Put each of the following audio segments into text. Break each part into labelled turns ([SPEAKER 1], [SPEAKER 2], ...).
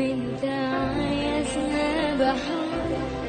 [SPEAKER 1] بنت عايزنا بحر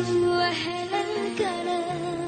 [SPEAKER 1] وحلى الكلام.